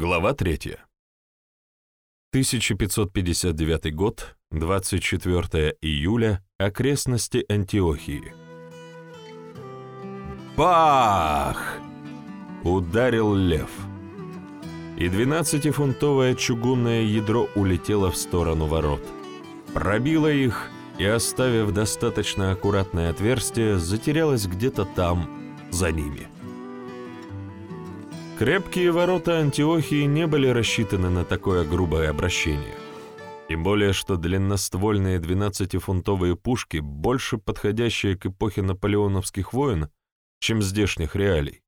Глава 3. 1559 год, 24 июля, окрестности Антиохии. Бах! Ударил лев. И двенадцатифунтовое чугунное ядро улетело в сторону ворот. Пробило их и, оставив достаточно аккуратное отверстие, затерялось где-то там, за ними. Крепкие ворота Антиохии не были рассчитаны на такое грубое обращение. Тем более, что длинноствольные 12-фунтовые пушки, больше подходящие к эпохе наполеоновских войн, чем здешних реалий,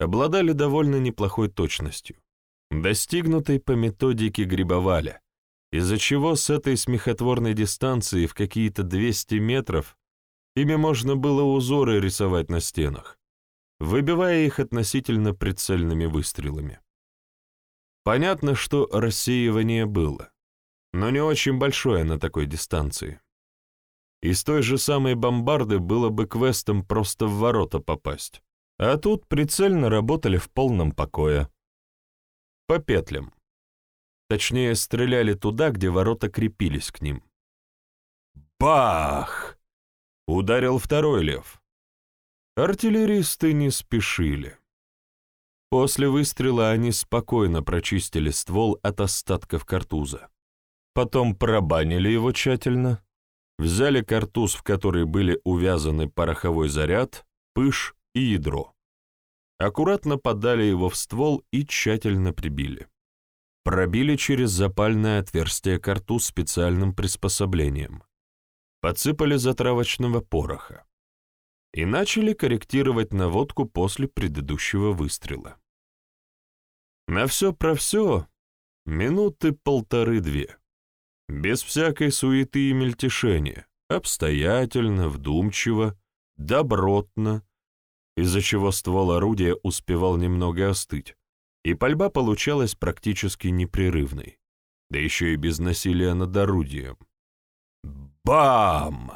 обладали довольно неплохой точностью, достигнутой по методике Грибоваля, из-за чего с этой смехотворной дистанции в какие-то 200 метров ими можно было узоры рисовать на стенах выбивая их относительно прицельными выстрелами. Понятно, что рассеивание было, но не очень большое на такой дистанции. Из той же самой бомбарды было бы квестом просто в ворота попасть, а тут прицельно работали в полном покое. По петлям. Точнее, стреляли туда, где ворота крепились к ним. Бах! Ударил второй лев. Артиллеристы не спешили. После выстрела они спокойно прочистили ствол от остатков картуза. Потом пробанили его тщательно, взяли картуз, в который были увязаны пороховой заряд, пыш и ядро. Аккуратно подали его в ствол и тщательно прибили. Пробили через запальное отверстие картуз специальным приспособлением. Подсыпали затравочного пороха и начали корректировать наводку после предыдущего выстрела. На все про все минуты полторы-две, без всякой суеты и мельтешения, обстоятельно, вдумчиво, добротно, из-за чего ствол орудия успевал немного остыть, и пальба получалась практически непрерывной, да еще и без насилия над орудием. Бам!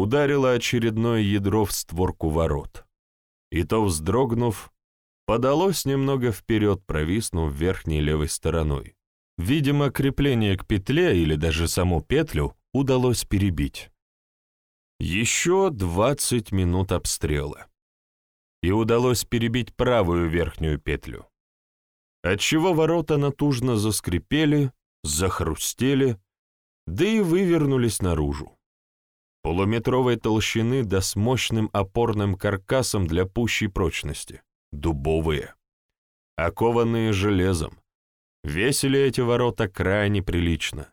Ударило очередное ядро в створку ворот. И то, вздрогнув, подалось немного вперед, провиснув верхней левой стороной. Видимо, крепление к петле или даже саму петлю удалось перебить. Еще 20 минут обстрела. И удалось перебить правую верхнюю петлю. Отчего ворота натужно заскрипели, захрустели, да и вывернулись наружу полуметровой толщины да с мощным опорным каркасом для пущей прочности, дубовые, окованные железом. Весили эти ворота крайне прилично.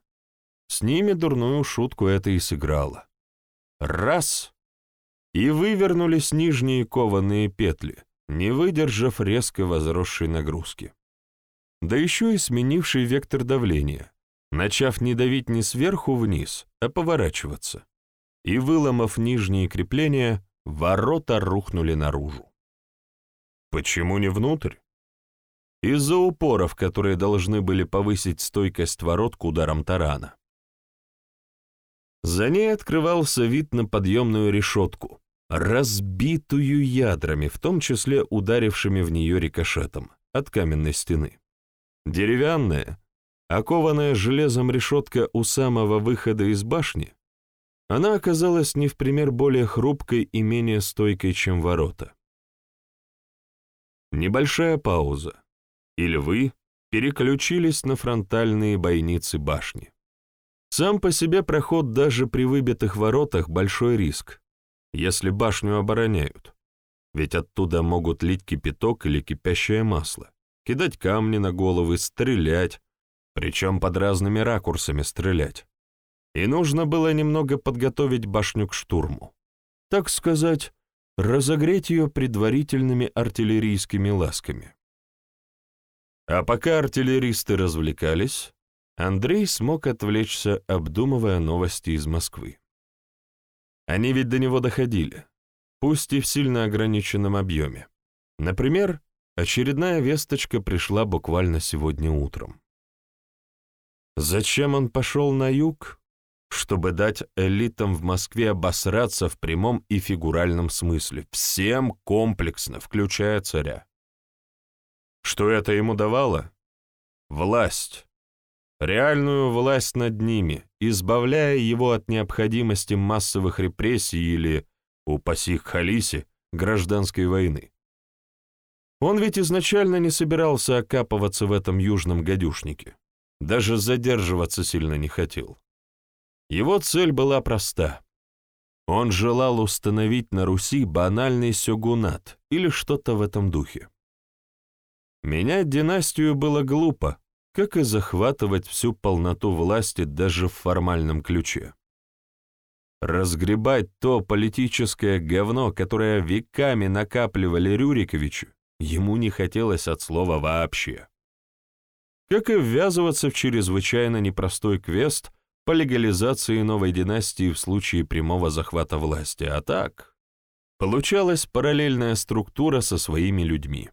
С ними дурную шутку это и сыграло. Раз — и вывернулись нижние кованые петли, не выдержав резко возросшей нагрузки. Да еще и сменивший вектор давления, начав не давить не сверху вниз, а поворачиваться и, выломав нижние крепления, ворота рухнули наружу. Почему не внутрь? Из-за упоров, которые должны были повысить стойкость ворот к ударам тарана. За ней открывался вид на подъемную решетку, разбитую ядрами, в том числе ударившими в нее рикошетом от каменной стены. Деревянная, окованная железом решетка у самого выхода из башни она оказалась не в пример более хрупкой и менее стойкой, чем ворота. Небольшая пауза, и львы переключились на фронтальные бойницы башни. Сам по себе проход даже при выбитых воротах большой риск, если башню обороняют, ведь оттуда могут лить кипяток или кипящее масло, кидать камни на головы, стрелять, причем под разными ракурсами стрелять и нужно было немного подготовить башню к штурму. Так сказать, разогреть ее предварительными артиллерийскими ласками. А пока артиллеристы развлекались, Андрей смог отвлечься, обдумывая новости из Москвы. Они ведь до него доходили, пусть и в сильно ограниченном объеме. Например, очередная весточка пришла буквально сегодня утром. Зачем он пошел на юг? Чтобы дать элитам в Москве обосраться в прямом и фигуральном смысле, всем комплексно, включая царя. Что это ему давало? Власть. Реальную власть над ними, избавляя его от необходимости массовых репрессий или, упаси Халиси, гражданской войны. Он ведь изначально не собирался окапываться в этом южном гадюшнике. Даже задерживаться сильно не хотел. Его цель была проста. Он желал установить на Руси банальный сёгунат или что-то в этом духе. Менять династию было глупо, как и захватывать всю полноту власти даже в формальном ключе. Разгребать то политическое говно, которое веками накапливали Рюриковичу, ему не хотелось от слова вообще. Как и ввязываться в чрезвычайно непростой квест по легализации новой династии в случае прямого захвата власти, а так получалась параллельная структура со своими людьми.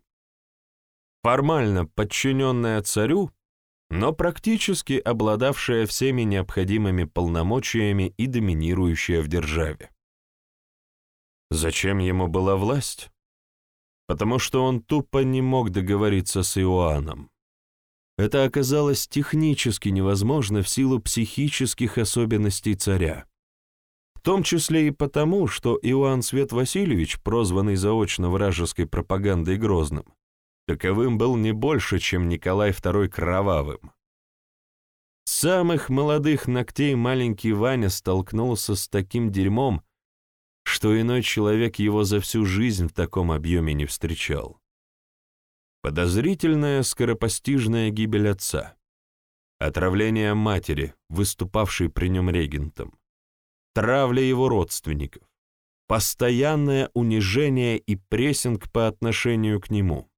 Формально подчиненная царю, но практически обладавшая всеми необходимыми полномочиями и доминирующая в державе. Зачем ему была власть? потому что он тупо не мог договориться с Иоанном. Это оказалось технически невозможно в силу психических особенностей царя. В том числе и потому, что Иоанн Свет Васильевич, прозванный заочно вражеской пропагандой Грозным, таковым был не больше, чем Николай II Кровавым. С самых молодых ногтей маленький Ваня столкнулся с таким дерьмом, что иной человек его за всю жизнь в таком объеме не встречал. Подозрительная скоропостижная гибель отца, отравление матери, выступавшей при нем регентом, травля его родственников, постоянное унижение и прессинг по отношению к нему.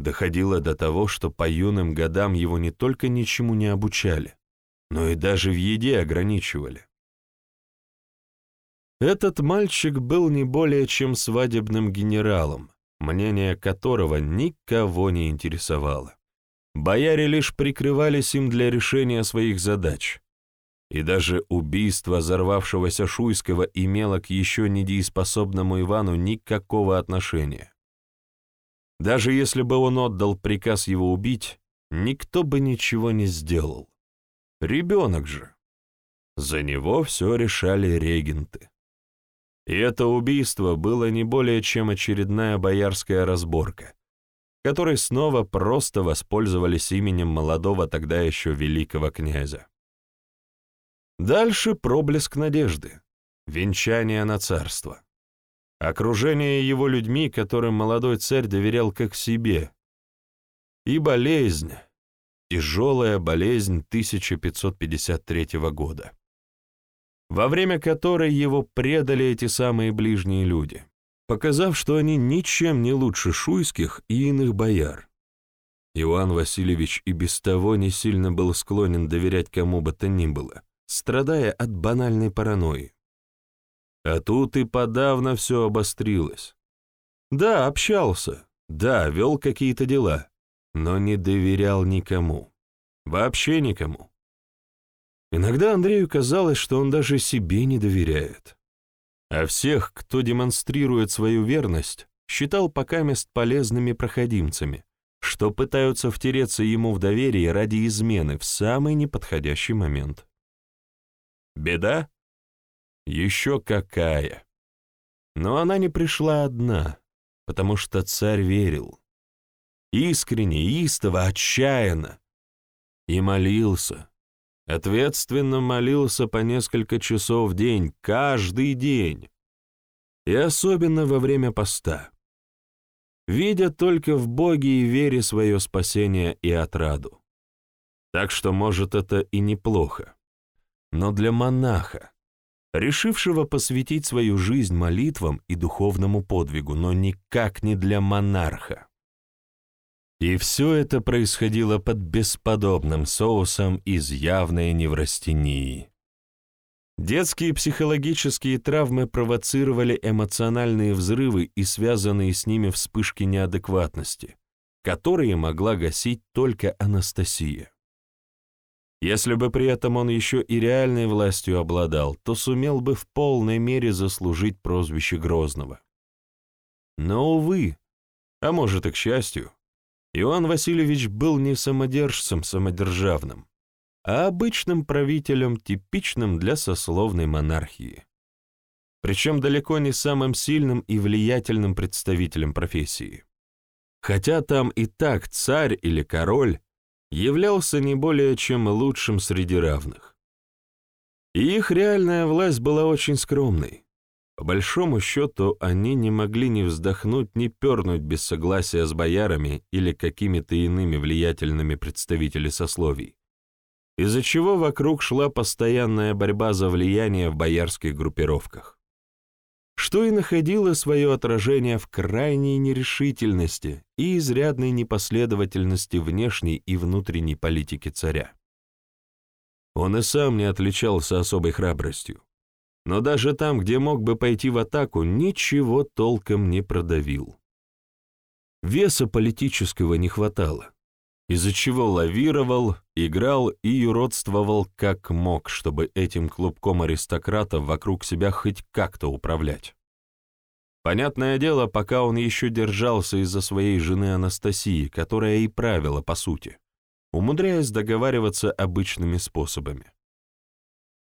Доходило до того, что по юным годам его не только ничему не обучали, но и даже в еде ограничивали. Этот мальчик был не более чем свадебным генералом, мнение которого никого не интересовало. Бояре лишь прикрывались им для решения своих задач. И даже убийство взорвавшегося Шуйского имело к еще недееспособному Ивану никакого отношения. Даже если бы он отдал приказ его убить, никто бы ничего не сделал. Ребенок же. За него все решали регенты. И это убийство было не более чем очередная боярская разборка, которой снова просто воспользовались именем молодого тогда еще великого князя. Дальше проблеск надежды, венчание на царство, окружение его людьми, которым молодой царь доверял как себе, и болезнь, тяжелая болезнь 1553 года во время которой его предали эти самые ближние люди, показав, что они ничем не лучше шуйских и иных бояр. Иоанн Васильевич и без того не сильно был склонен доверять кому бы то ни было, страдая от банальной паранойи. А тут и подавно все обострилось. Да, общался, да, вел какие-то дела, но не доверял никому. Вообще никому. Иногда Андрею казалось, что он даже себе не доверяет. А всех, кто демонстрирует свою верность, считал покамест полезными проходимцами, что пытаются втереться ему в доверие ради измены в самый неподходящий момент. Беда? Еще какая! Но она не пришла одна, потому что царь верил. Искренне, истово, отчаянно. И молился, Ответственно молился по несколько часов в день, каждый день. И особенно во время поста. Видя только в Боге и вере свое спасение и отраду. Так что, может, это и неплохо. Но для монаха, решившего посвятить свою жизнь молитвам и духовному подвигу, но никак не для монарха. И все это происходило под бесподобным соусом из явной неврастении. Детские психологические травмы провоцировали эмоциональные взрывы и связанные с ними вспышки неадекватности, которые могла гасить только Анастасия. Если бы при этом он еще и реальной властью обладал, то сумел бы в полной мере заслужить прозвище Грозного. Но, увы, а может и к счастью, Иоанн Васильевич был не самодержцем самодержавным, а обычным правителем, типичным для сословной монархии. Причем далеко не самым сильным и влиятельным представителем профессии. Хотя там и так царь или король являлся не более чем лучшим среди равных. И их реальная власть была очень скромной. По большому счету, они не могли ни вздохнуть, ни пернуть без согласия с боярами или какими-то иными влиятельными представителями сословий, из-за чего вокруг шла постоянная борьба за влияние в боярских группировках, что и находило свое отражение в крайней нерешительности и изрядной непоследовательности внешней и внутренней политики царя. Он и сам не отличался особой храбростью но даже там, где мог бы пойти в атаку, ничего толком не продавил. Веса политического не хватало, из-за чего лавировал, играл и юродствовал как мог, чтобы этим клубком аристократов вокруг себя хоть как-то управлять. Понятное дело, пока он еще держался из-за своей жены Анастасии, которая и правила по сути, умудряясь договариваться обычными способами.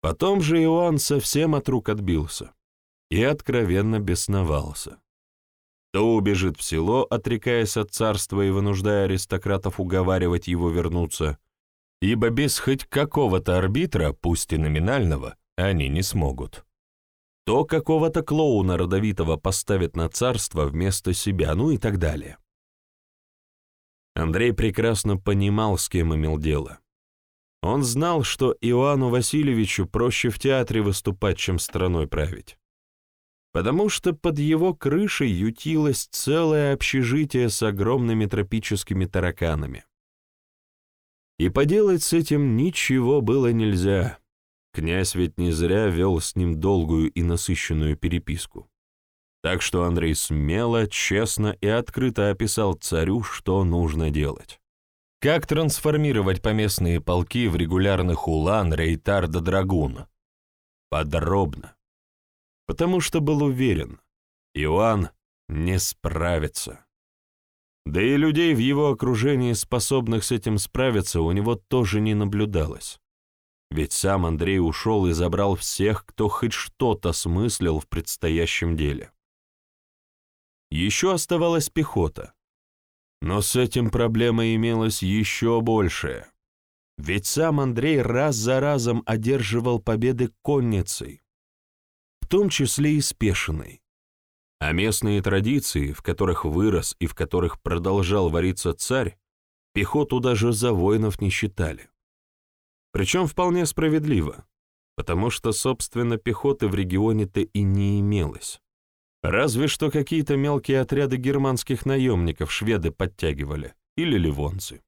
Потом же Иоанн совсем от рук отбился и откровенно бесновался. То убежит в село, отрекаясь от царства и вынуждая аристократов уговаривать его вернуться, ибо без хоть какого-то арбитра, пусть и номинального, они не смогут. То какого-то клоуна родовитого поставит на царство вместо себя, ну и так далее. Андрей прекрасно понимал, с кем имел дело. Он знал, что Иоанну Васильевичу проще в театре выступать, чем страной править. Потому что под его крышей ютилось целое общежитие с огромными тропическими тараканами. И поделать с этим ничего было нельзя. Князь ведь не зря вел с ним долгую и насыщенную переписку. Так что Андрей смело, честно и открыто описал царю, что нужно делать. Как трансформировать поместные полки в регулярных улан, рейтар да драгун? Подробно. Потому что был уверен, Иоанн не справится. Да и людей в его окружении, способных с этим справиться, у него тоже не наблюдалось. Ведь сам Андрей ушел и забрал всех, кто хоть что-то смыслил в предстоящем деле. Еще оставалась пехота, но с этим проблема имелась еще большая. Ведь сам Андрей раз за разом одерживал победы конницей, в том числе и спешенной. А местные традиции, в которых вырос и в которых продолжал вариться царь, пехоту даже за воинов не считали. Причем вполне справедливо, потому что, собственно, пехоты в регионе-то и не имелось. Разве что какие-то мелкие отряды германских наемников шведы подтягивали, или ливонцы.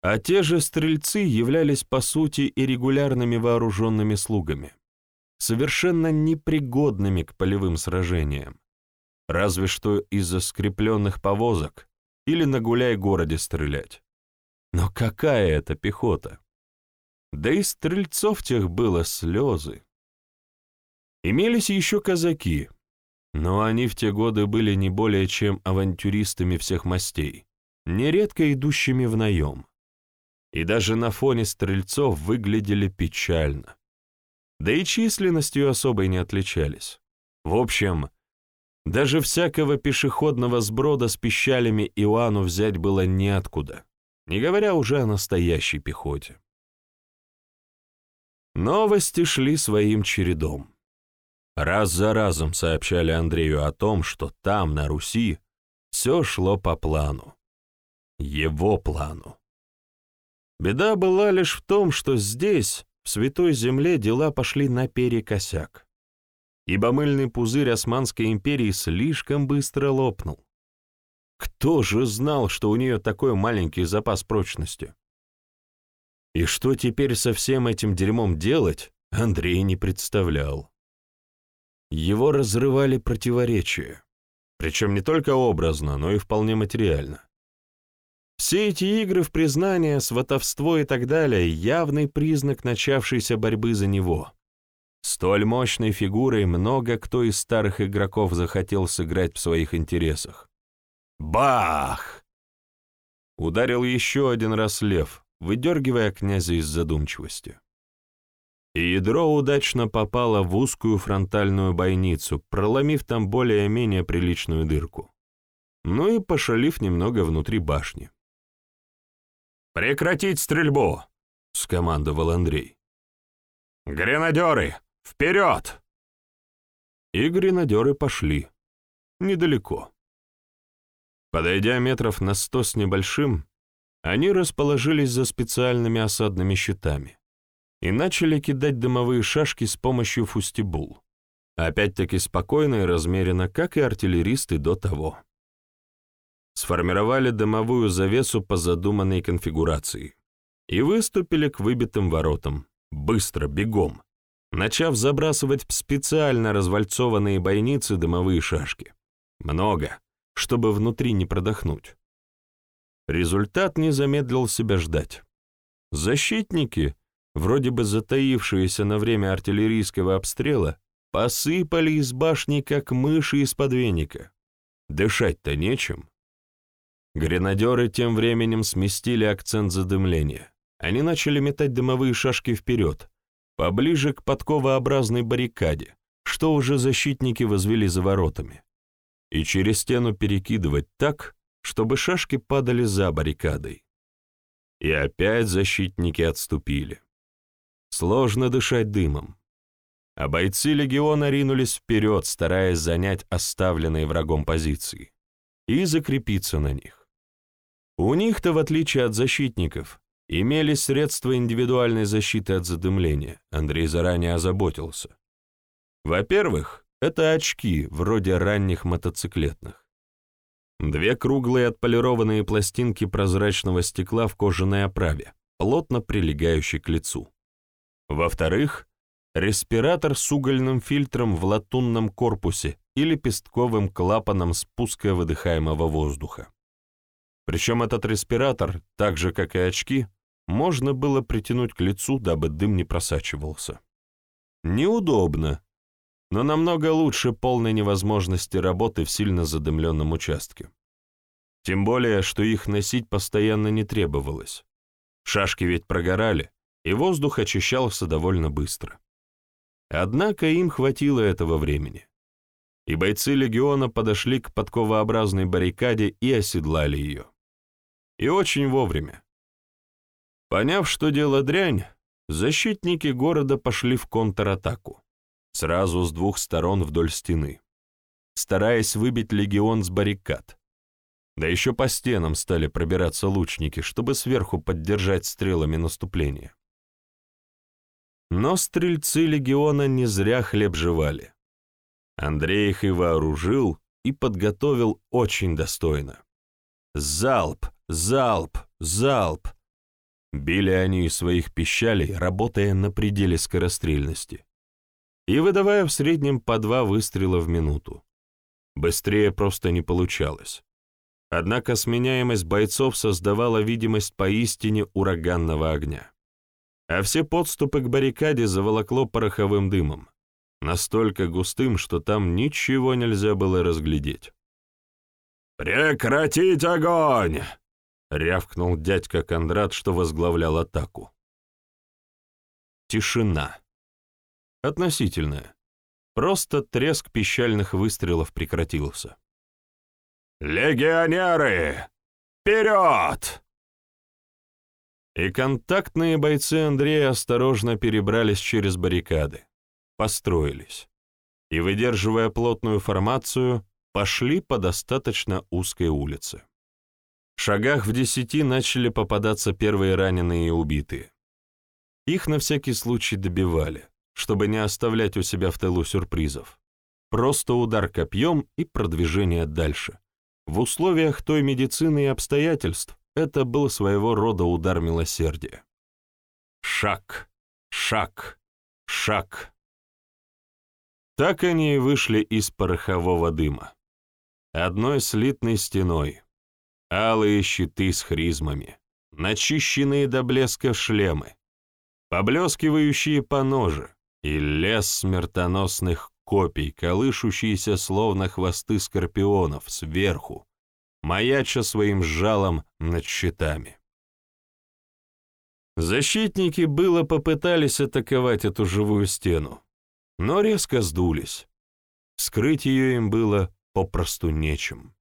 А те же стрельцы являлись по сути и регулярными вооруженными слугами, совершенно непригодными к полевым сражениям, разве что из-за скрепленных повозок или на гуляй-городе стрелять. Но какая это пехота? Да и стрельцов тех было слезы. Имелись еще казаки, но они в те годы были не более чем авантюристами всех мастей, нередко идущими в наем. И даже на фоне стрельцов выглядели печально. Да и численностью особой не отличались. В общем, даже всякого пешеходного сброда с пищалями Иоанну взять было неоткуда, не говоря уже о настоящей пехоте. Новости шли своим чередом. Раз за разом сообщали Андрею о том, что там, на Руси, все шло по плану. Его плану. Беда была лишь в том, что здесь, в Святой Земле, дела пошли наперекосяк. Ибо мыльный пузырь Османской империи слишком быстро лопнул. Кто же знал, что у нее такой маленький запас прочности? И что теперь со всем этим дерьмом делать, Андрей не представлял. Его разрывали противоречия, причем не только образно, но и вполне материально. Все эти игры в признание, сватовство и так далее — явный признак начавшейся борьбы за него. Столь мощной фигурой много кто из старых игроков захотел сыграть в своих интересах. Бах! Ударил еще один раз лев, выдергивая князя из задумчивости. И ядро удачно попало в узкую фронтальную бойницу, проломив там более-менее приличную дырку. Ну и пошалив немного внутри башни. «Прекратить стрельбу!» — скомандовал Андрей. «Гренадеры, вперед!» И гренадеры пошли. Недалеко. Подойдя метров на сто с небольшим, они расположились за специальными осадными щитами и начали кидать дымовые шашки с помощью фустибул. Опять-таки спокойно и размеренно, как и артиллеристы до того. Сформировали дымовую завесу по задуманной конфигурации и выступили к выбитым воротам, быстро, бегом, начав забрасывать в специально развальцованные бойницы дымовые шашки. Много, чтобы внутри не продохнуть. Результат не замедлил себя ждать. Защитники, вроде бы затаившиеся на время артиллерийского обстрела, посыпали из башни, как мыши из-под веника. Дышать-то нечем. Гренадеры тем временем сместили акцент задымления. Они начали метать дымовые шашки вперед, поближе к подковообразной баррикаде, что уже защитники возвели за воротами, и через стену перекидывать так, чтобы шашки падали за баррикадой. И опять защитники отступили. Сложно дышать дымом. А бойцы легиона ринулись вперед, стараясь занять оставленные врагом позиции и закрепиться на них. У них-то, в отличие от защитников, имелись средства индивидуальной защиты от задымления, Андрей заранее озаботился. Во-первых, это очки, вроде ранних мотоциклетных. Две круглые отполированные пластинки прозрачного стекла в кожаной оправе, плотно прилегающей к лицу. Во-вторых, респиратор с угольным фильтром в латунном корпусе и лепестковым клапаном спуска выдыхаемого воздуха. Причем этот респиратор, так же, как и очки, можно было притянуть к лицу, дабы дым не просачивался. Неудобно, но намного лучше полной невозможности работы в сильно задымленном участке. Тем более, что их носить постоянно не требовалось. Шашки ведь прогорали, и воздух очищался довольно быстро. Однако им хватило этого времени. И бойцы легиона подошли к подковообразной баррикаде и оседлали ее. И очень вовремя. Поняв, что дело дрянь, защитники города пошли в контратаку, сразу с двух сторон вдоль стены, стараясь выбить легион с баррикад. Да еще по стенам стали пробираться лучники, чтобы сверху поддержать стрелами наступление. Но стрельцы легиона не зря хлеб жевали. Андрей их и вооружил, и подготовил очень достойно. Залп, залп, залп. Били они из своих пищалей, работая на пределе скорострельности. И выдавая в среднем по два выстрела в минуту. Быстрее просто не получалось. Однако сменяемость бойцов создавала видимость поистине ураганного огня. А все подступы к баррикаде заволокло пороховым дымом, настолько густым, что там ничего нельзя было разглядеть. «Прекратить огонь!» — рявкнул дядька Кондрат, что возглавлял атаку. Тишина. Относительная. Просто треск пищальных выстрелов прекратился. «Легионеры! Вперед!» И контактные бойцы Андрея осторожно перебрались через баррикады, построились и, выдерживая плотную формацию, пошли по достаточно узкой улице. В шагах в десяти начали попадаться первые раненые и убитые. Их на всякий случай добивали, чтобы не оставлять у себя в тылу сюрпризов. Просто удар копьем и продвижение дальше. В условиях той медицины и обстоятельств это был своего рода удар милосердия. Шаг, шаг, шаг. Так они и вышли из порохового дыма одной слитной стеной, алые щиты с хризмами, начищенные до блеска шлемы, поблескивающие по ноже и лес смертоносных копий, колышущиеся словно хвосты скорпионов сверху, маяча своим жалом над щитами. Защитники было попытались атаковать эту живую стену, но резко сдулись. Скрыть ее им было попросту нечем.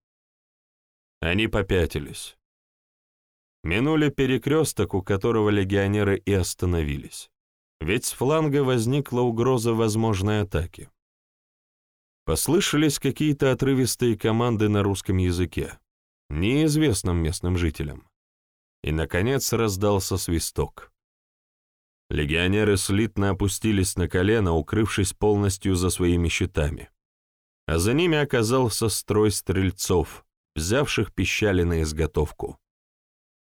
Они попятились. Минули перекресток, у которого легионеры и остановились. Ведь с фланга возникла угроза возможной атаки. Послышались какие-то отрывистые команды на русском языке, неизвестным местным жителям. И, наконец, раздался свисток. Легионеры слитно опустились на колено, укрывшись полностью за своими щитами. А за ними оказался строй стрельцов, взявших пищали на изготовку.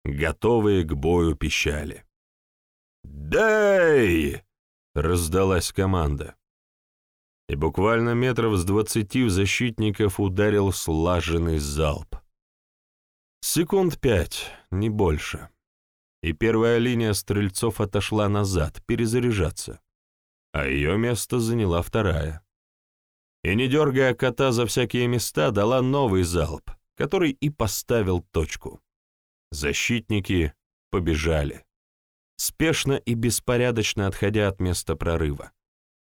Готовые к бою пищали. «Дай!» — раздалась команда. И буквально метров с двадцати в защитников ударил слаженный залп. Секунд пять, не больше. И первая линия стрельцов отошла назад, перезаряжаться. А ее место заняла вторая. И, не дергая кота за всякие места, дала новый залп, который и поставил точку. Защитники побежали, спешно и беспорядочно отходя от места прорыва,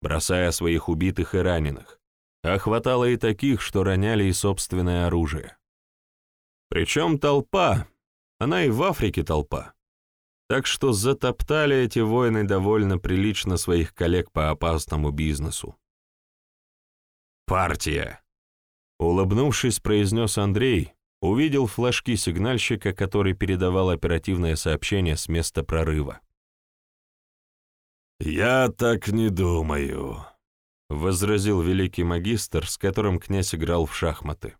бросая своих убитых и раненых, а хватало и таких, что роняли и собственное оружие. Причем толпа, она и в Африке толпа. Так что затоптали эти воины довольно прилично своих коллег по опасному бизнесу. «Партия!» Улыбнувшись, произнес Андрей, увидел флажки сигнальщика, который передавал оперативное сообщение с места прорыва. «Я так не думаю», — возразил великий магистр, с которым князь играл в шахматы.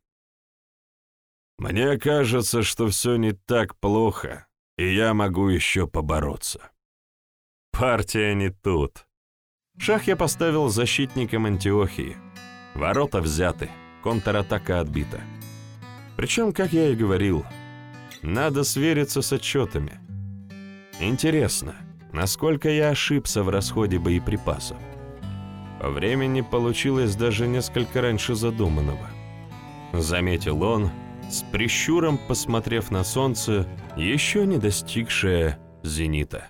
Мне кажется, что все не так плохо, и я могу еще побороться. Партия не тут. Шах я поставил защитником Антиохии. Ворота взяты, контратака отбита. Причем, как я и говорил, надо свериться с отчетами. Интересно, насколько я ошибся в расходе боеприпасов. По времени получилось даже несколько раньше задуманного. Заметил он, с прищуром посмотрев на солнце, еще не достигшее зенита.